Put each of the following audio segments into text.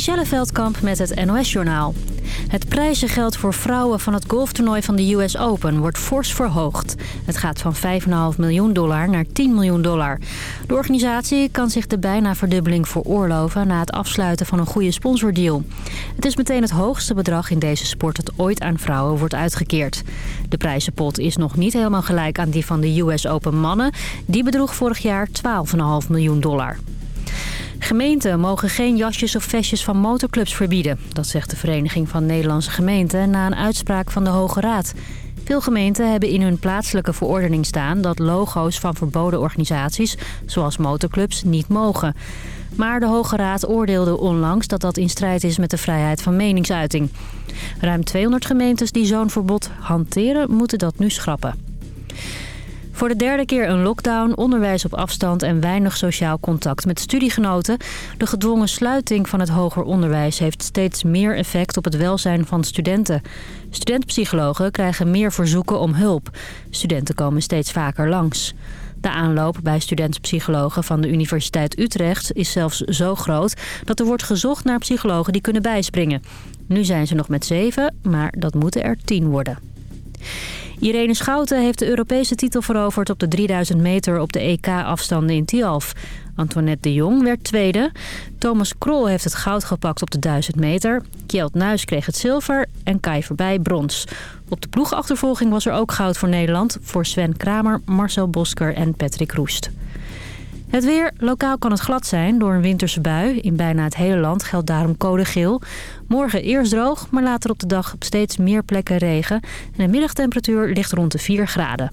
Michelle Veldkamp met het NOS-journaal. Het prijzengeld voor vrouwen van het golftoernooi van de US Open wordt fors verhoogd. Het gaat van 5,5 miljoen dollar naar 10 miljoen dollar. De organisatie kan zich de bijna verdubbeling veroorloven... na het afsluiten van een goede sponsordeal. Het is meteen het hoogste bedrag in deze sport dat ooit aan vrouwen wordt uitgekeerd. De prijzenpot is nog niet helemaal gelijk aan die van de US Open mannen. Die bedroeg vorig jaar 12,5 miljoen dollar. Gemeenten mogen geen jasjes of vestjes van motorclubs verbieden. Dat zegt de Vereniging van Nederlandse Gemeenten na een uitspraak van de Hoge Raad. Veel gemeenten hebben in hun plaatselijke verordening staan... dat logo's van verboden organisaties, zoals motorclubs, niet mogen. Maar de Hoge Raad oordeelde onlangs dat dat in strijd is met de vrijheid van meningsuiting. Ruim 200 gemeentes die zo'n verbod hanteren, moeten dat nu schrappen. Voor de derde keer een lockdown, onderwijs op afstand en weinig sociaal contact met studiegenoten. De gedwongen sluiting van het hoger onderwijs heeft steeds meer effect op het welzijn van studenten. Studentpsychologen krijgen meer verzoeken om hulp. Studenten komen steeds vaker langs. De aanloop bij studentpsychologen van de Universiteit Utrecht is zelfs zo groot... dat er wordt gezocht naar psychologen die kunnen bijspringen. Nu zijn ze nog met zeven, maar dat moeten er tien worden. Irene Schouten heeft de Europese titel veroverd op de 3000 meter op de EK-afstanden in Tialf. Antoinette de Jong werd tweede. Thomas Krol heeft het goud gepakt op de 1000 meter. Kjeld Nuis kreeg het zilver en Kai Verbij brons. Op de ploegachtervolging was er ook goud voor Nederland... voor Sven Kramer, Marcel Bosker en Patrick Roest. Het weer. Lokaal kan het glad zijn door een winterse bui. In bijna het hele land geldt daarom code geel. Morgen eerst droog, maar later op de dag op steeds meer plekken regen. En de middagtemperatuur ligt rond de 4 graden.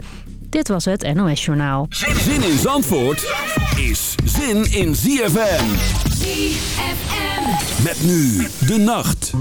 Dit was het NOS Journaal. Zin in Zandvoort is zin in ZFM. ZFM. Met nu de nacht.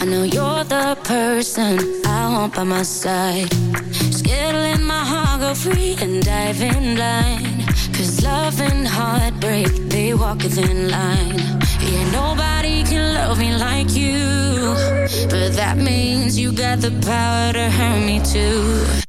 I know you're the person I want by my side. Skittling my heart go free and dive in line Cause love and heartbreak, they walk a thin line. Yeah, nobody can love me like you. But that means you got the power to hurt me too.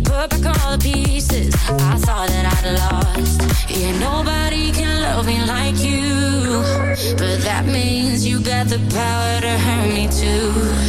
put back all the pieces I thought that I'd lost. Yeah, nobody can love me like you. But that means you got the power to hurt me too.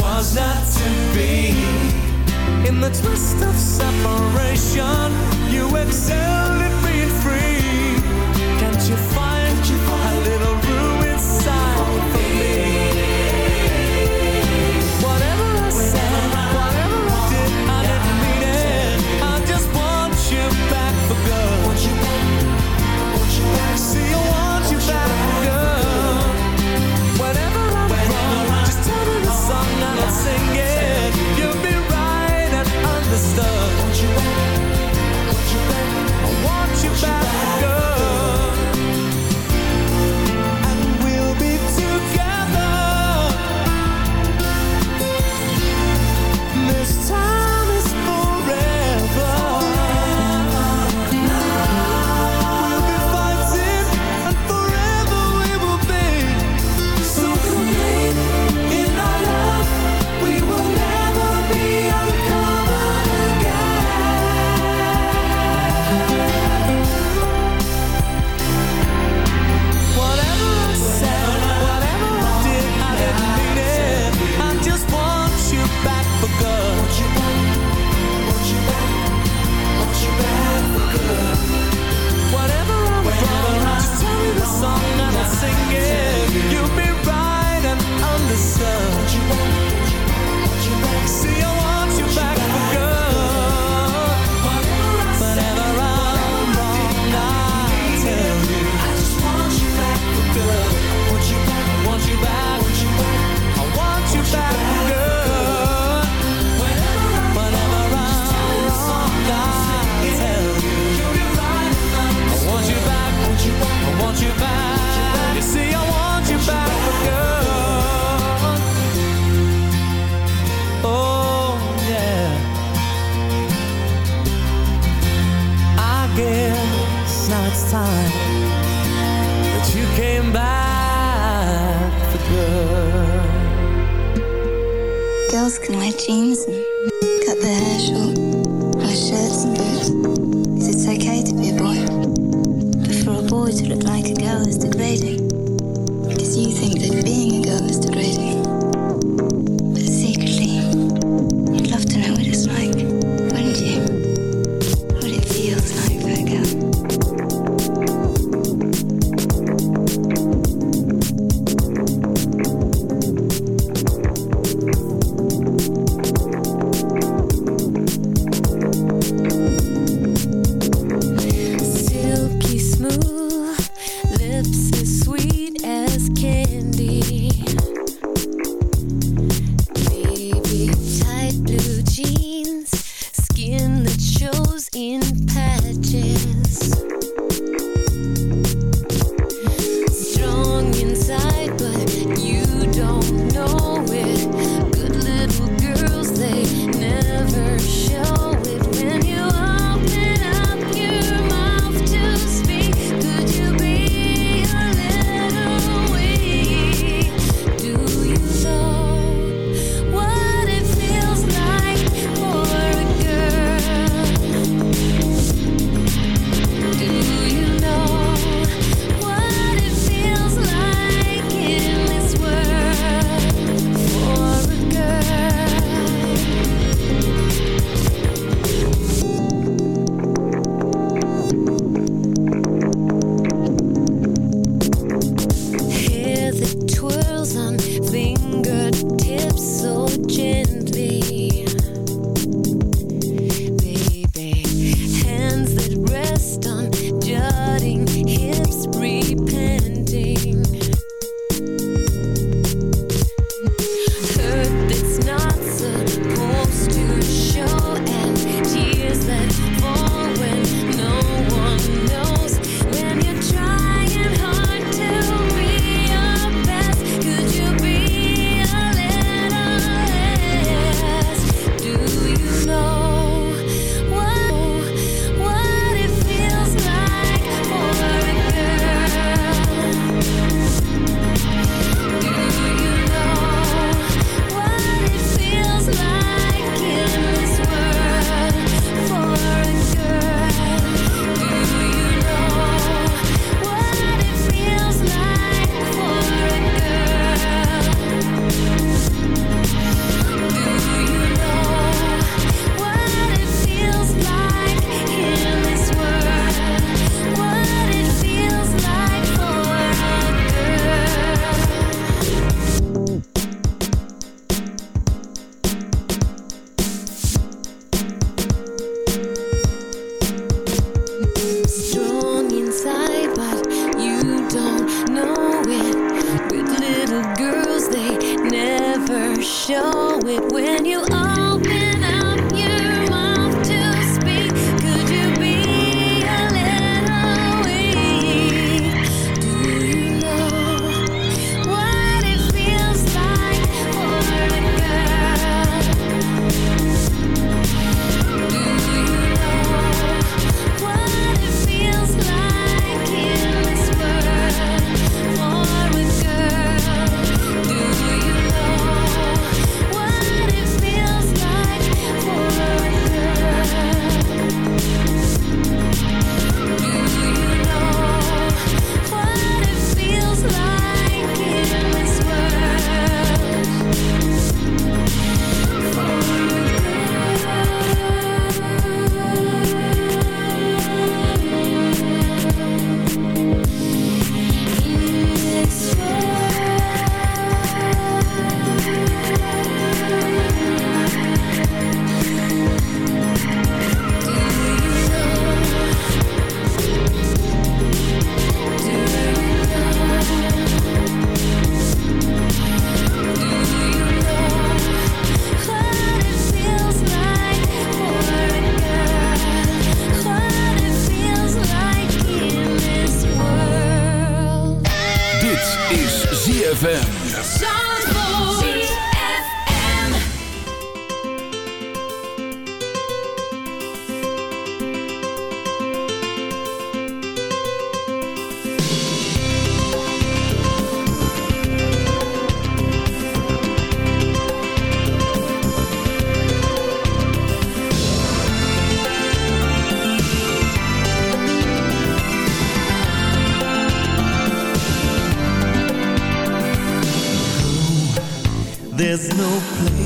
was not to be. In the twist of separation, you excelled.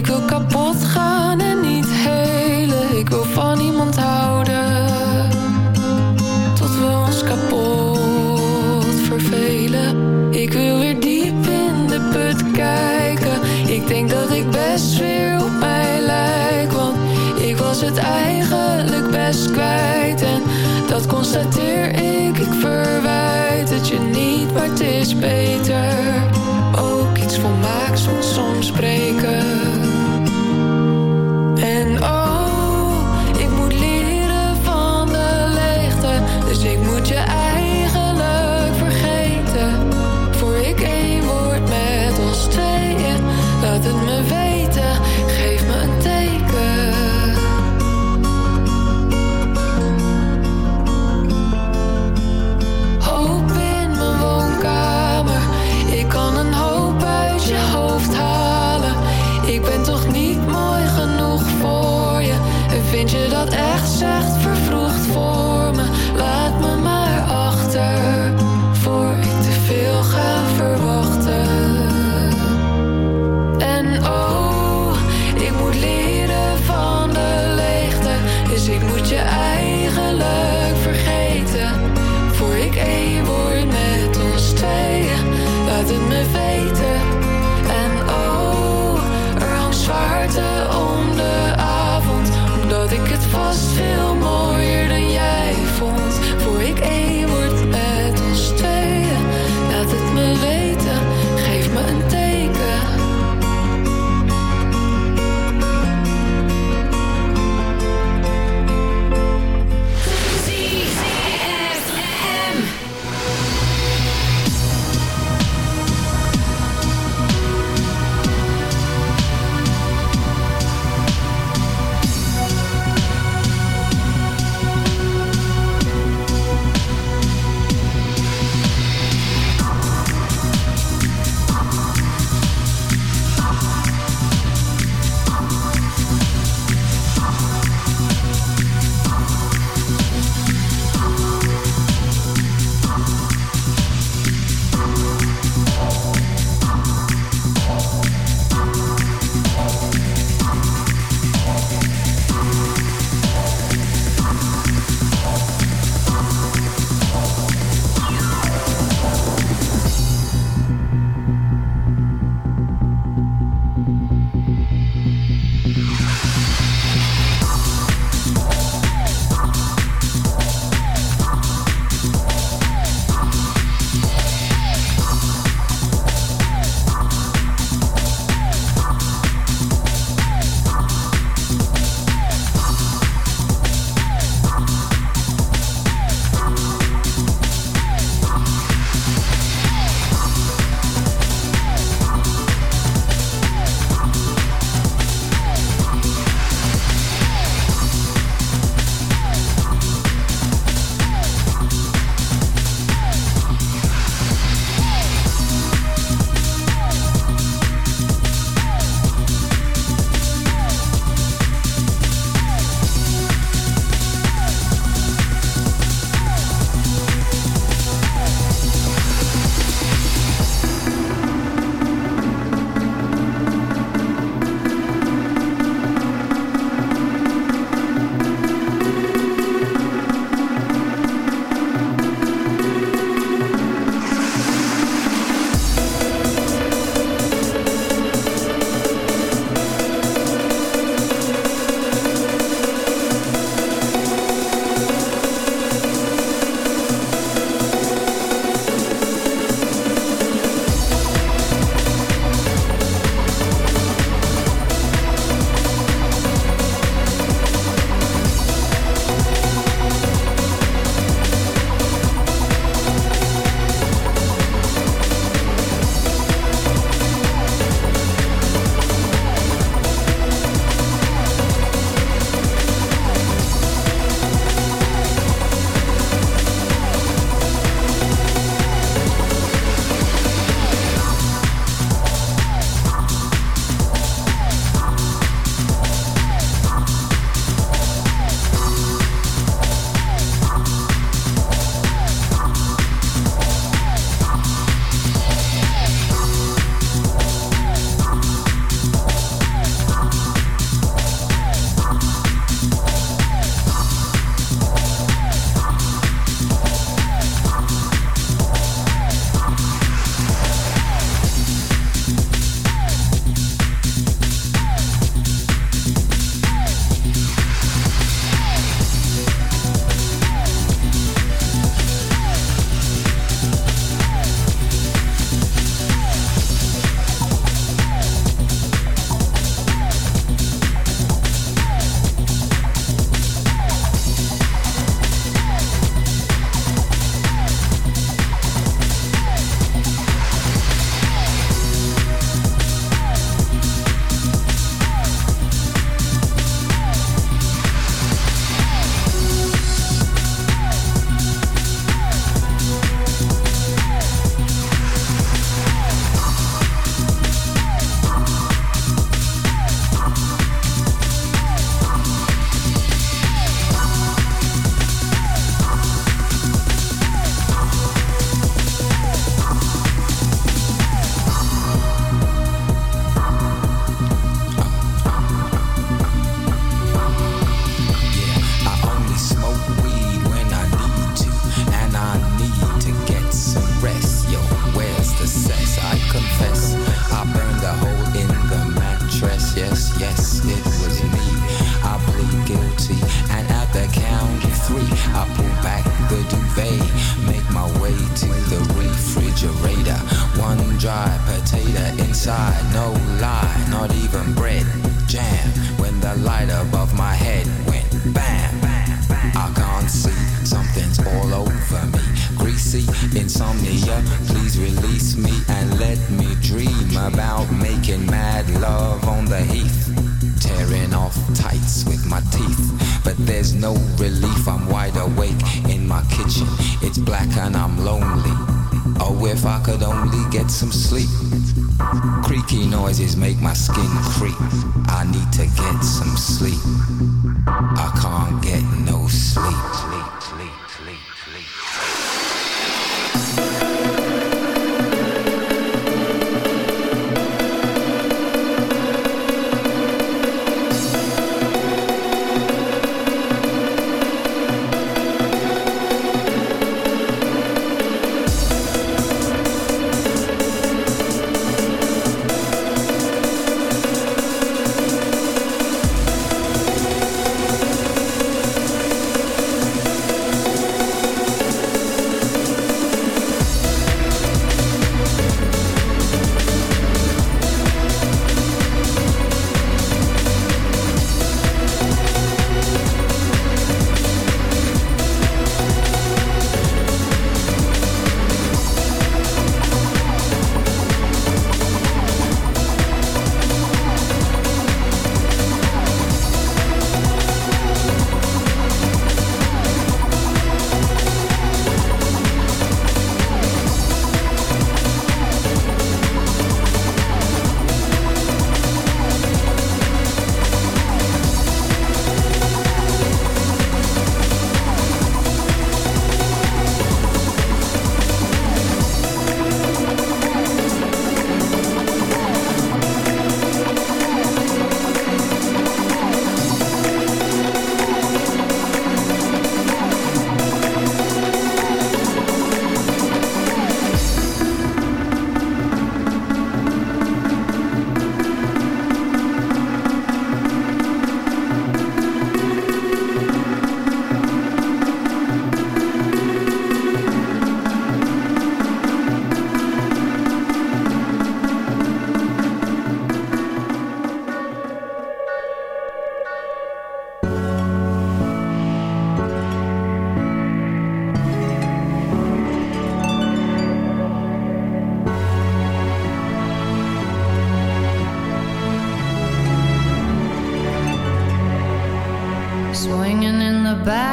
Ik wil kapot gaan en niet helen. Ik wil van iemand houden. Tot we ons kapot vervelen. Ik wil weer diep in de put kijken. Ik denk dat ik best weer op mij lijk. Want ik was het eigenlijk best kwijt. En dat constateer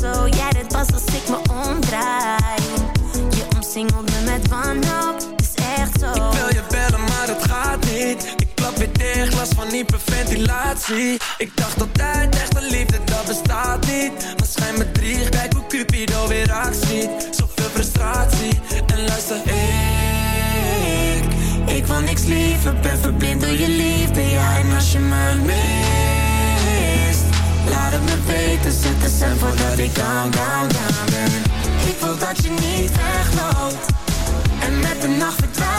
zo, jij dit pas als ik me omdraai Je omsingelt me met wanhoop, is echt zo Ik wil je bellen, maar het gaat niet. Ik klap weer dicht, last van hyperventilatie. Ik dacht altijd, echte liefde, dat bestaat niet. Maar schijn me drie, kijk hoe Cupido weer actie. Zoveel frustratie, en luister, ik... Ik wil niks liever, ben verblind door je liefde Ja, en als je me ik down. Ik wil dat je niet wegloopt en met de nacht verdwijnt.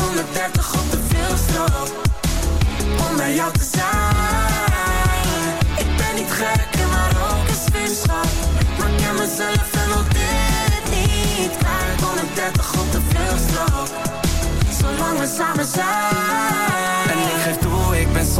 130 op de veelstrook om bij jou te zijn. Ik ben niet gek en maar ook een sfeerschap. Maar ik ken mezelf en wil dit niet kwijt. 130 op de veelstrook, zolang we samen zijn.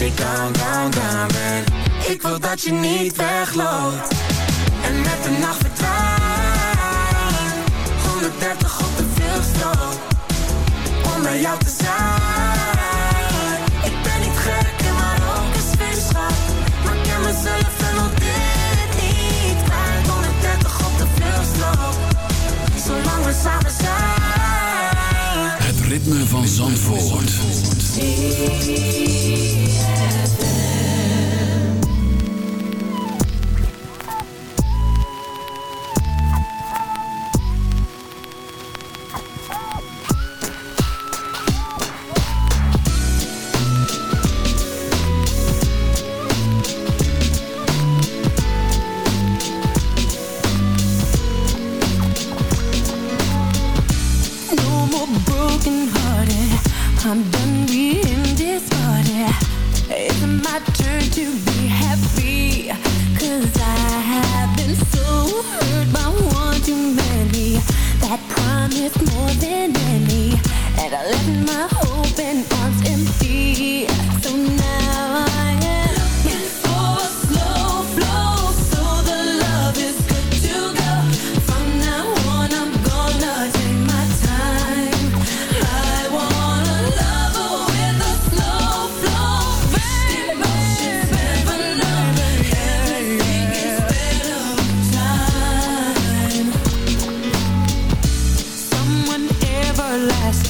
voordat ik down, down, down Ik wil dat je niet wegloopt. En met de nacht verdwijnt. 130 op de vluchtstrook. Om bij jou te zijn. Ik ben niet gek en maar ook een sfeerschap Maar ik ken mezelf en wil dit niet kwijt. 130 op de vluchtstrook. Zolang we samen zijn. Het ritme van Zandvoort. see. Yeah.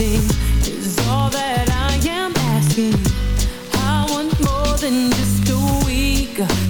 Is all that I am asking. I want more than just a week.